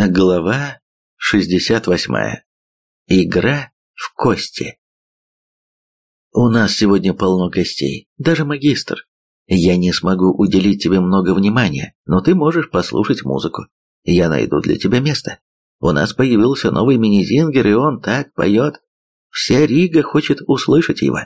Глава 68. Игра в кости. У нас сегодня полно гостей, даже магистр. Я не смогу уделить тебе много внимания, но ты можешь послушать музыку. Я найду для тебя место. У нас появился новый мини-зингер, и он так поет. Вся Рига хочет услышать его.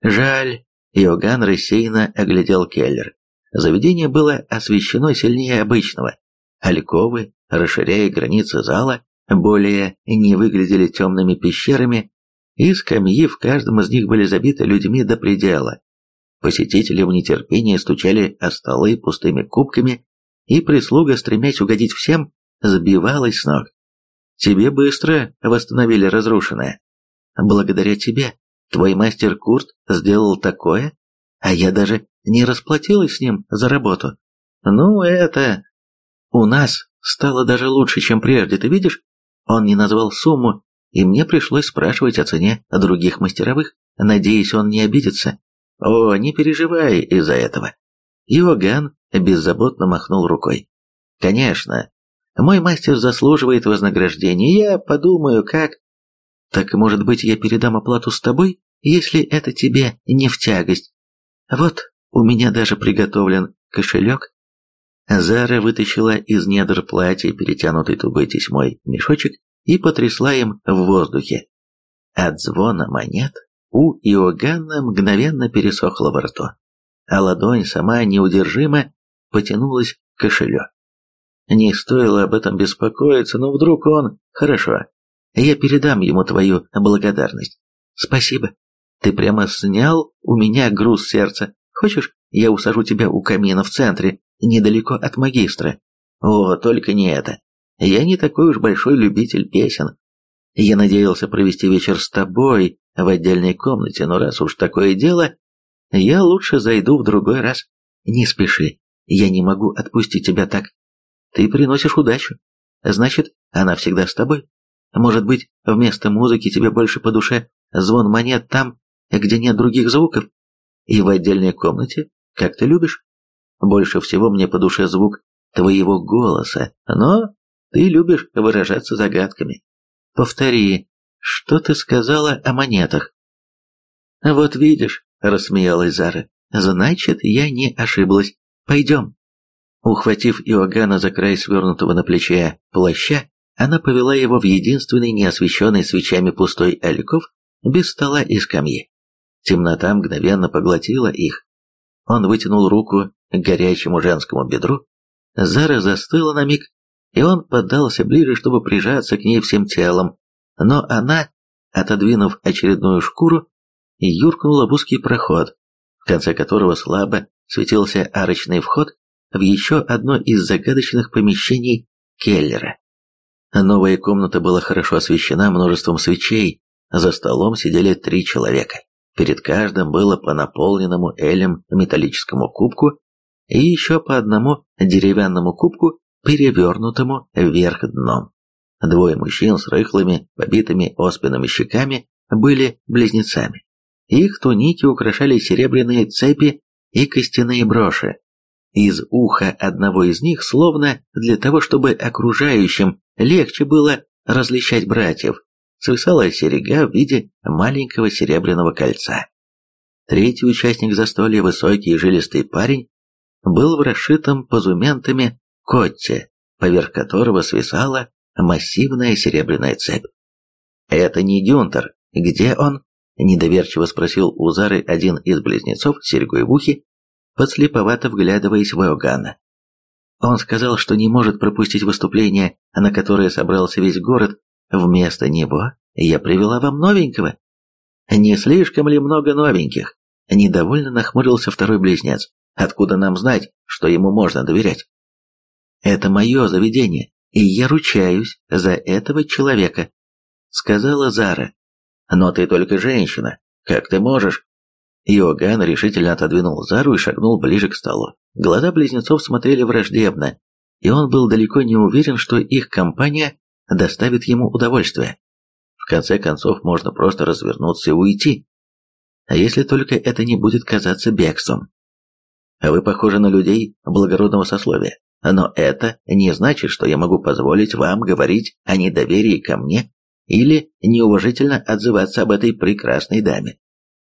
Жаль, Иоганн рассеянно оглядел Келлер. Заведение было освещено сильнее обычного. Альковы, расширяя границы зала, более не выглядели темными пещерами, и скамьи в каждом из них были забиты людьми до предела. Посетители в нетерпении стучали о столы пустыми кубками, и прислуга, стремясь угодить всем, сбивалась с ног. Тебе быстро восстановили разрушенное. Благодаря тебе. Твой мастер Курт сделал такое, а я даже не расплатилась с ним за работу. Ну, это... У нас стало даже лучше, чем прежде, ты видишь? Он не назвал сумму, и мне пришлось спрашивать о цене других мастеровых, надеясь, он не обидится. О, не переживай из-за этого. Иоганн беззаботно махнул рукой. Конечно, мой мастер заслуживает вознаграждения, я подумаю, как... Так, может быть, я передам оплату с тобой, если это тебе не в тягость? Вот, у меня даже приготовлен кошелек Зара вытащила из недр платья перетянутый тугой тесьмой мешочек и потрясла им в воздухе. От звона монет у Иоганна мгновенно пересохло во рту, а ладонь сама неудержимо потянулась к кошелю. Не стоило об этом беспокоиться, но вдруг он... Хорошо, я передам ему твою благодарность. Спасибо. Ты прямо снял у меня груз сердца. Хочешь, я усажу тебя у камина в центре, недалеко от магистра. О, только не это. Я не такой уж большой любитель песен. Я надеялся провести вечер с тобой в отдельной комнате, но раз уж такое дело, я лучше зайду в другой раз. Не спеши, я не могу отпустить тебя так. Ты приносишь удачу. Значит, она всегда с тобой. Может быть, вместо музыки тебе больше по душе звон монет там, где нет других звуков? И в отдельной комнате, как ты любишь? Больше всего мне по душе звук твоего голоса, но ты любишь выражаться загадками. Повтори, что ты сказала о монетах?» «Вот видишь», — рассмеялась Зара, — «значит, я не ошиблась. Пойдем». Ухватив Иоганна за край свернутого на плече плаща, она повела его в единственный неосвещенный свечами пустой альков без стола и скамьи. Темнота мгновенно поглотила их. Он вытянул руку к горячему женскому бедру. Зара застыла на миг, и он поддался ближе, чтобы прижаться к ней всем телом. Но она, отодвинув очередную шкуру, юркнула в узкий проход, в конце которого слабо светился арочный вход в еще одно из загадочных помещений Келлера. Новая комната была хорошо освещена множеством свечей, за столом сидели три человека. Перед каждым было по наполненному элем металлическому кубку и еще по одному деревянному кубку, перевернутому вверх дном. Двое мужчин с рыхлыми, побитыми оспинами щеками были близнецами. Их туники украшали серебряные цепи и костяные броши. Из уха одного из них, словно для того, чтобы окружающим легче было различать братьев, свисала серега в виде маленького серебряного кольца. Третий участник застолья, высокий и жилистый парень, был в расшитом позументами котте, поверх которого свисала массивная серебряная цепь. «Это не Гюнтер. Где он?» – недоверчиво спросил у Зары один из близнецов с серьгой в ухе, подслеповато вглядываясь в Иоганна. Он сказал, что не может пропустить выступление, на которое собрался весь город, Вместо него я привела вам новенького. Не слишком ли много новеньких? Недовольно нахмурился второй близнец. Откуда нам знать, что ему можно доверять? Это мое заведение, и я ручаюсь за этого человека, сказала Зара. Но ты только женщина. Как ты можешь? Иоганн решительно отодвинул Зару и шагнул ближе к столу. Глаза близнецов смотрели враждебно, и он был далеко не уверен, что их компания доставит ему удовольствие. В конце концов, можно просто развернуться и уйти. А если только это не будет казаться бегством? Вы похожи на людей благородного сословия. но это не значит, что я могу позволить вам говорить о недоверии ко мне или неуважительно отзываться об этой прекрасной даме.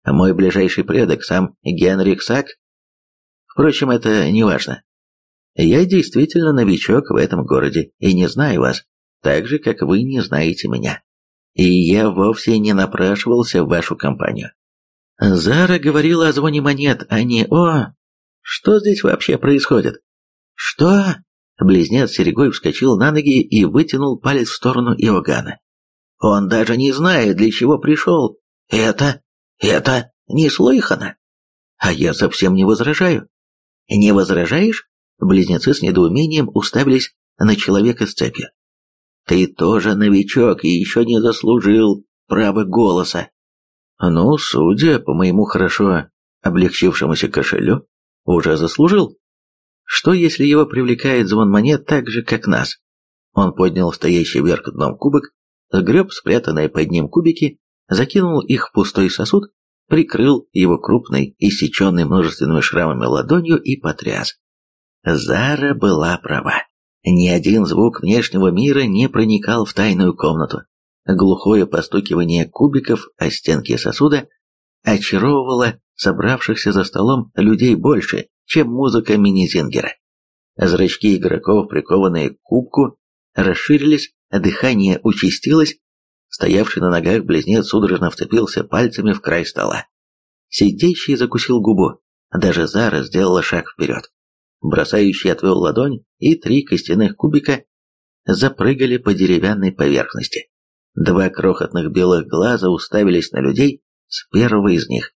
Мой ближайший предок, сам Генрих Сак. Впрочем, это не важно. Я действительно новичок в этом городе и не знаю вас, так же, как вы не знаете меня. И я вовсе не напрашивался в вашу компанию. Зара говорила о звоне монет, а не о... Что здесь вообще происходит? Что? Близнец Серегой вскочил на ноги и вытянул палец в сторону Иоганна. Он даже не знает, для чего пришел. Это... это неслыханно. А я совсем не возражаю. Не возражаешь? Близнецы с недоумением уставились на человека с цепью. Ты тоже новичок и еще не заслужил права голоса. Ну, судя по моему хорошо облегчившемуся кошелю, уже заслужил. Что, если его привлекает звон монет так же, как нас? Он поднял стоящий вверх дном кубок, сгреб спрятанные под ним кубики, закинул их в пустой сосуд, прикрыл его крупной, иссеченной множественными шрамами ладонью и потряс. Зара была права. Ни один звук внешнего мира не проникал в тайную комнату. Глухое постукивание кубиков о стенки сосуда очаровывало собравшихся за столом людей больше, чем музыка мини-зингера. Зрачки игроков, прикованные к кубку, расширились, дыхание участилось, стоявший на ногах близнец судорожно вцепился пальцами в край стола. Сидящий закусил губу, даже Зара сделала шаг вперед. Бросающий отвел ладонь, и три костяных кубика запрыгали по деревянной поверхности. Два крохотных белых глаза уставились на людей с первого из них.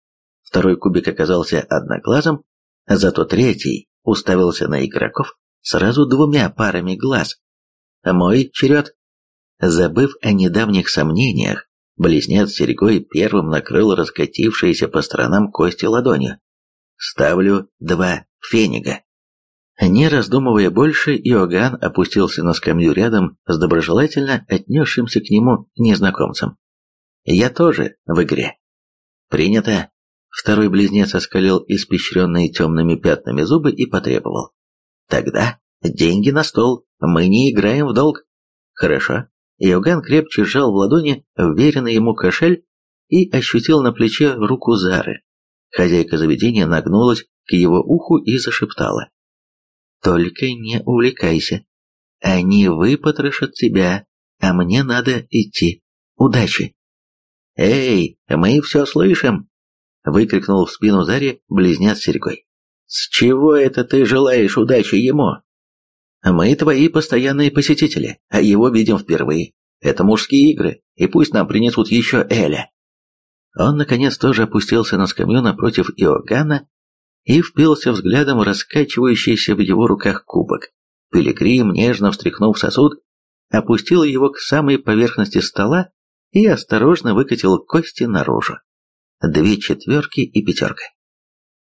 Второй кубик оказался одноглазым, зато третий уставился на игроков сразу двумя парами глаз. Мой черед. Забыв о недавних сомнениях, близнец серьгой первым накрыл раскатившиеся по сторонам кости ладонью. Ставлю два фенига. Не раздумывая больше, Иоганн опустился на скамью рядом с доброжелательно отнесшимся к нему незнакомцем. «Я тоже в игре». «Принято». Второй близнец оскалил испещренные темными пятнами зубы и потребовал. «Тогда деньги на стол, мы не играем в долг». «Хорошо». Иоганн крепче сжал в ладони вверенный ему кошель и ощутил на плече руку Зары. Хозяйка заведения нагнулась к его уху и зашептала. Только не увлекайся. Они выпотрошат тебя, а мне надо идти. Удачи!» «Эй, мы все слышим!» — выкрикнул в спину Заре близнец Серегой. «С чего это ты желаешь удачи ему?» «Мы твои постоянные посетители, а его видим впервые. Это мужские игры, и пусть нам принесут еще Эля». Он, наконец, тоже опустился на скамью напротив Иоганна и впился взглядом раскачивающийся в его руках кубок. Пилигрим, нежно встряхнув сосуд, опустил его к самой поверхности стола и осторожно выкатил кости наружу. Две четверки и пятерка.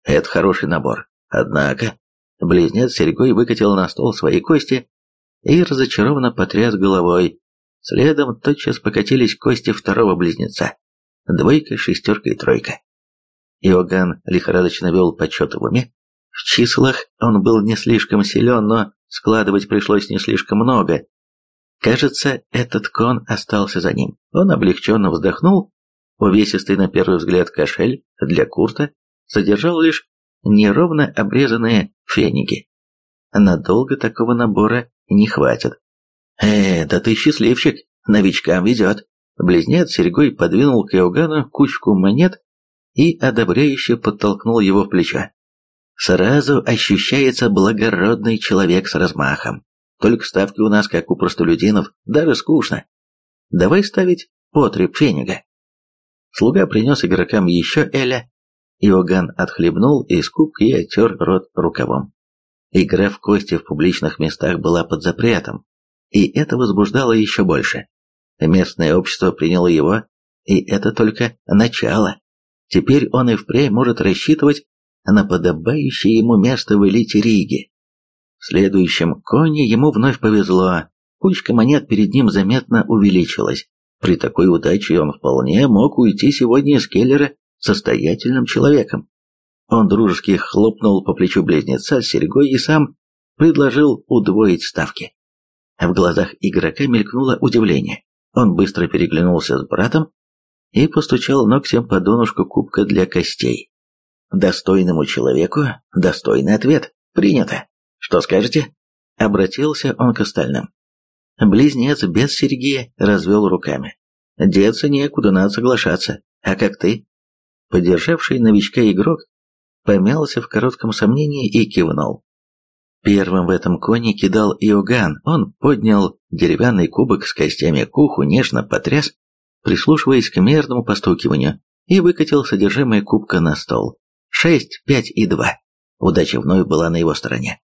Это хороший набор. Однако, близнец Серегой выкатил на стол свои кости и разочарованно потряс головой. Следом тотчас покатились кости второго близнеца. Двойка, шестерка и тройка. Иоганн лихорадочно вел подсчеты в уме. В числах он был не слишком силен, но складывать пришлось не слишком много. Кажется, этот кон остался за ним. Он облегченно вздохнул. Увесистый на первый взгляд кошель для Курта содержал лишь неровно обрезанные феники. Надолго такого набора не хватит. «Э, да ты счастливчик, новичкам везет!» Близнец серьгой подвинул к Иоганну кучку монет и одобряюще подтолкнул его в плечо. Сразу ощущается благородный человек с размахом. Только ставки у нас, как у простолюдинов, даже скучно. Давай ставить потреб фенига. Слуга принес игрокам еще Эля. Иоганн отхлебнул из кубка и оттер рот рукавом. Игра в кости в публичных местах была под запретом, и это возбуждало еще больше. Местное общество приняло его, и это только начало. Теперь он и впрямь может рассчитывать на подобающее ему место в элите Риги. В следующем коне ему вновь повезло. Кучка монет перед ним заметно увеличилась. При такой удаче он вполне мог уйти сегодня из Келлера состоятельным человеком. Он дружески хлопнул по плечу близнеца с серьгой и сам предложил удвоить ставки. В глазах игрока мелькнуло удивление. Он быстро переглянулся с братом и постучал ногтем по донышку кубка для костей. Достойному человеку достойный ответ. Принято. Что скажете? Обратился он к остальным. Близнец без серьги развел руками. Деться некуда, надо соглашаться. А как ты? Поддержавший новичка игрок помялся в коротком сомнении и кивнул. Первым в этом коне кидал Иоганн. Он поднял деревянный кубок с костями к уху, нежно потряс, прислушиваясь к мерному постукиванию, и выкатил содержимое кубка на стол. Шесть, пять и два. Удача вновь была на его стороне.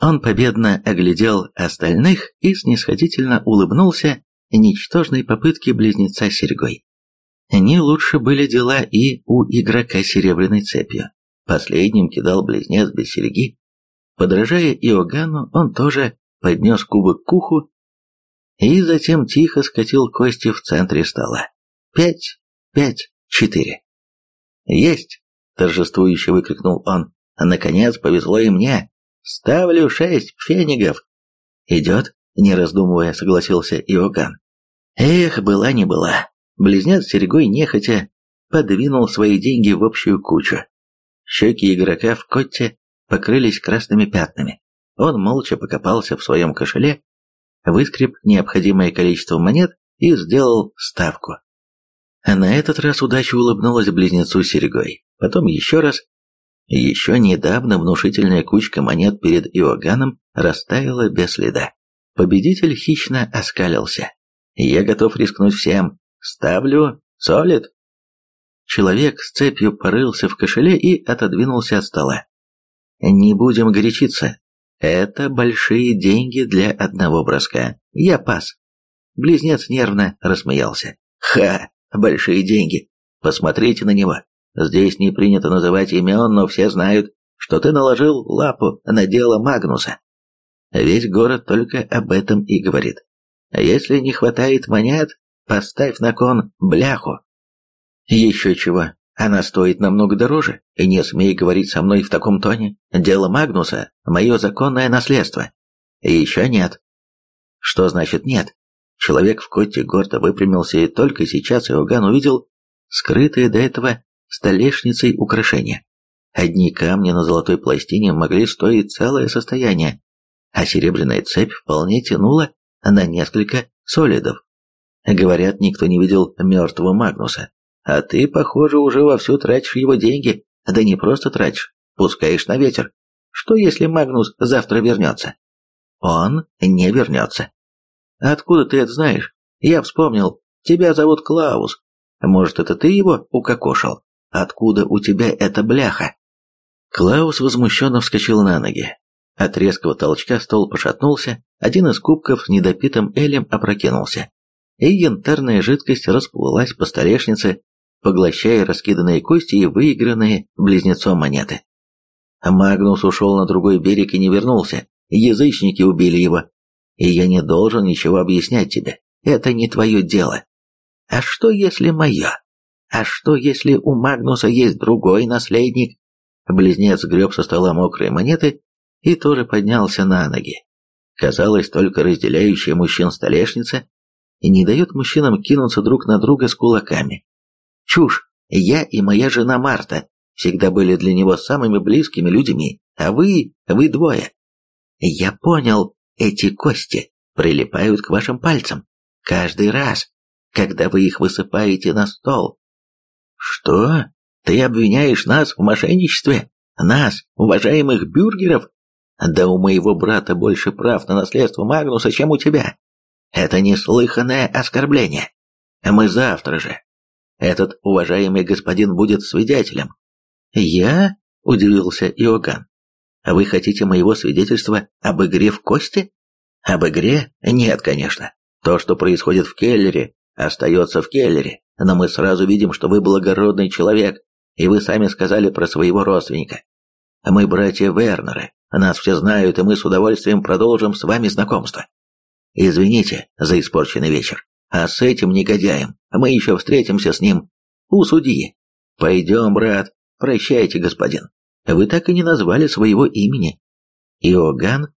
Он победно оглядел остальных и снисходительно улыбнулся ничтожной попытке близнеца серьгой. Не лучше были дела и у игрока серебряной цепью. Последним кидал близнец без серьги. Подражая Иоганну, он тоже поднес кубок к уху и затем тихо скатил кости в центре стола. «Пять, пять, четыре». «Есть!» – торжествующе выкрикнул он. «Наконец повезло и мне! Ставлю шесть фенигов!» «Идет?» – не раздумывая, согласился Иоганн. Эх, была не была. Близнец Серегой нехотя подвинул свои деньги в общую кучу. Щеки игрока в котте покрылись красными пятнами. Он молча покопался в своем кошеле, выскреб необходимое количество монет и сделал ставку. На этот раз удача улыбнулась близнецу Серегой. Потом еще раз. Еще недавно внушительная кучка монет перед Иоганном растаяла без следа. Победитель хищно оскалился. «Я готов рискнуть всем. Ставлю солид». Человек с цепью порылся в кошеле и отодвинулся от стола. «Не будем горячиться. Это большие деньги для одного броска. Я пас». Близнец нервно рассмеялся. «Ха! Большие деньги! Посмотрите на него. Здесь не принято называть имен, но все знают, что ты наложил лапу на дело Магнуса. Весь город только об этом и говорит. Если не хватает монет, поставь на кон бляху. Еще чего, она стоит намного дороже, и не смей говорить со мной в таком тоне. Дело Магнуса – мое законное наследство. И еще нет. Что значит нет? Человек в коте гордо выпрямился, и только сейчас Иоганн увидел скрытые до этого столешницей украшения. Одни камни на золотой пластине могли стоить целое состояние, а серебряная цепь вполне тянула на несколько солидов. Говорят, никто не видел мертвого Магнуса. А ты, похоже, уже вовсю тратишь его деньги. Да не просто тратишь, пускаешь на ветер. Что если Магнус завтра вернется? Он не вернется. Откуда ты это знаешь? Я вспомнил. Тебя зовут Клаус. Может, это ты его укокошил? Откуда у тебя эта бляха? Клаус возмущенно вскочил на ноги. От резкого толчка стол пошатнулся, один из кубков с недопитым элем опрокинулся, и янтарная жидкость расплылась по столешнице, поглощая раскиданные кости и выигранные близнецом монеты. Магнус ушел на другой берег и не вернулся. Язычники убили его. И я не должен ничего объяснять тебе. Это не твое дело. А что, если мое? А что, если у Магнуса есть другой наследник? Близнец греб со стола мокрые монеты и тоже поднялся на ноги. Казалось, только разделяющая мужчин столешница не дает мужчинам кинуться друг на друга с кулаками. Чушь! Я и моя жена Марта всегда были для него самыми близкими людьми, а вы, вы двое. Я понял, эти кости прилипают к вашим пальцам каждый раз, когда вы их высыпаете на стол. Что? Ты обвиняешь нас в мошенничестве? Нас, уважаемых бюргеров? Да у моего брата больше прав на наследство Магнуса, чем у тебя. Это неслыханное оскорбление. Мы завтра же этот уважаемый господин будет свидетелем. Я? Удивился Иоганн. Вы хотите моего свидетельства об игре в кости? Об игре? Нет, конечно. То, что происходит в Келлере, остается в Келлере. Но мы сразу видим, что вы благородный человек, и вы сами сказали про своего родственника. Мы братья Вернеры, нас все знают, и мы с удовольствием продолжим с вами знакомство. Извините за испорченный вечер. А с этим негодяем мы еще встретимся с ним у судьи. Пойдем, брат. Прощайте, господин. Вы так и не назвали своего имени. Иоганн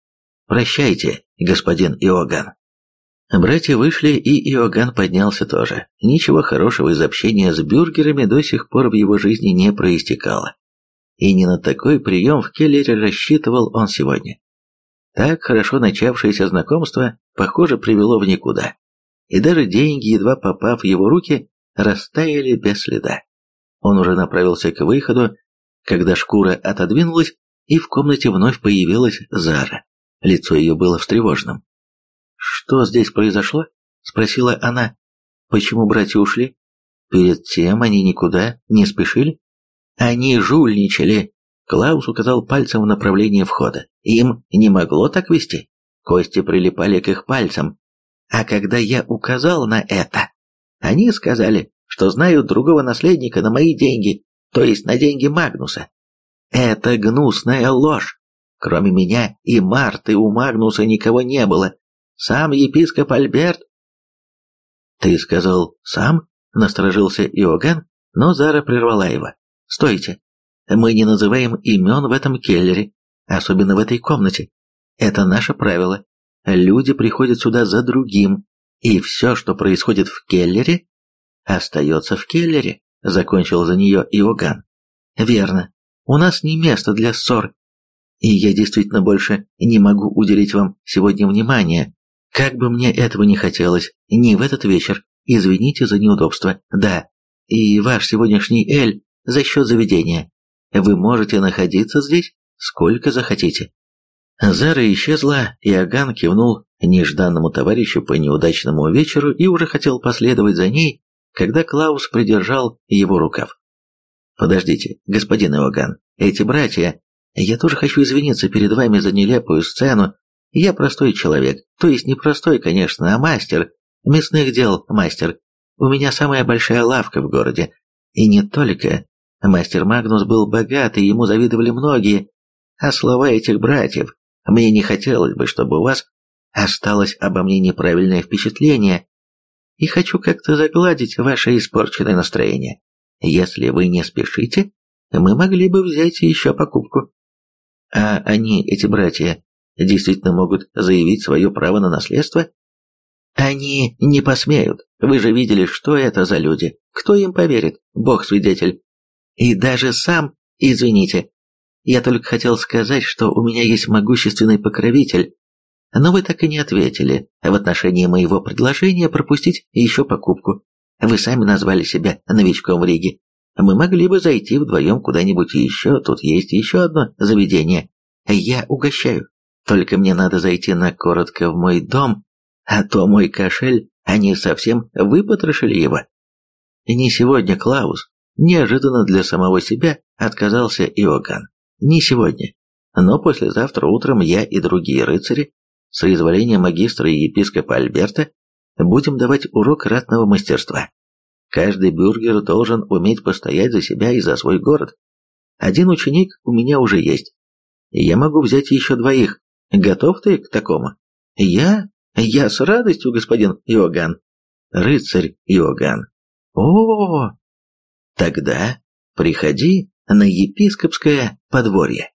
Прощайте, господин Иоганн. Братья вышли, и Иоганн поднялся тоже. Ничего хорошего из общения с бюргерами до сих пор в его жизни не проистекало. И не на такой прием в Келлере рассчитывал он сегодня. Так хорошо начавшееся знакомство, похоже, привело в никуда. И даже деньги, едва попав в его руки, растаяли без следа. Он уже направился к выходу, когда шкура отодвинулась, и в комнате вновь появилась Зара. Лицо ее было встревоженным. «Что здесь произошло?» — спросила она. «Почему братья ушли? Перед тем они никуда не спешили?» «Они жульничали!» Клаус указал пальцем в направлении входа. «Им не могло так вести. Кости прилипали к их пальцам. А когда я указал на это, они сказали, что знают другого наследника на мои деньги, то есть на деньги Магнуса. Это гнусная ложь. Кроме меня и Марты у Магнуса никого не было. Сам епископ Альберт... Ты сказал «сам»? Насторожился Иоганн, но Зара прервала его. Стойте. Мы не называем имен в этом келлере, особенно в этой комнате. Это наше правило. Люди приходят сюда за другим, и все, что происходит в келлере, остается в келлере, закончил за нее Иоганн. Верно. У нас не место для ссор. И я действительно больше не могу уделить вам сегодня внимания. Как бы мне этого не хотелось, не в этот вечер. Извините за неудобство. Да. И ваш сегодняшний Эль за счет заведения. Вы можете находиться здесь сколько захотите. Зара исчезла, и Аган кивнул нежданному товарищу по неудачному вечеру и уже хотел последовать за ней, когда Клаус придержал его рукав. «Подождите, господин Иоганн, эти братья... Я тоже хочу извиниться перед вами за нелепую сцену. Я простой человек, то есть не простой, конечно, а мастер, мясных дел мастер. У меня самая большая лавка в городе. И не только. Мастер Магнус был богат, и ему завидовали многие. А слова этих братьев... Мне не хотелось бы, чтобы у вас осталось обо мне неправильное впечатление, и хочу как-то загладить ваше испорченное настроение. Если вы не спешите, мы могли бы взять еще покупку. А они, эти братья, действительно могут заявить свое право на наследство? Они не посмеют. Вы же видели, что это за люди. Кто им поверит? Бог свидетель. И даже сам, извините, я только хотел сказать, что у меня есть могущественный покровитель, но вы так и не ответили в отношении моего предложения пропустить еще покупку. Вы сами назвали себя новичком в Риге. Мы могли бы зайти вдвоем куда-нибудь еще, тут есть еще одно заведение. Я угощаю. Только мне надо зайти на коротко в мой дом, а то мой кошель, они совсем выпотрошили его. Не сегодня, Клаус. Неожиданно для самого себя отказался Иоганн. Не сегодня. Но послезавтра утром я и другие рыцари, соизволения магистра и епископа Альберта, будем давать урок ратного мастерства. Каждый бюргер должен уметь постоять за себя и за свой город. Один ученик у меня уже есть. Я могу взять еще двоих. Готов ты к такому? Я? Я с радостью, господин Иоганн. Рыцарь Иоганн. -о. Тогда приходи на епископское подворье.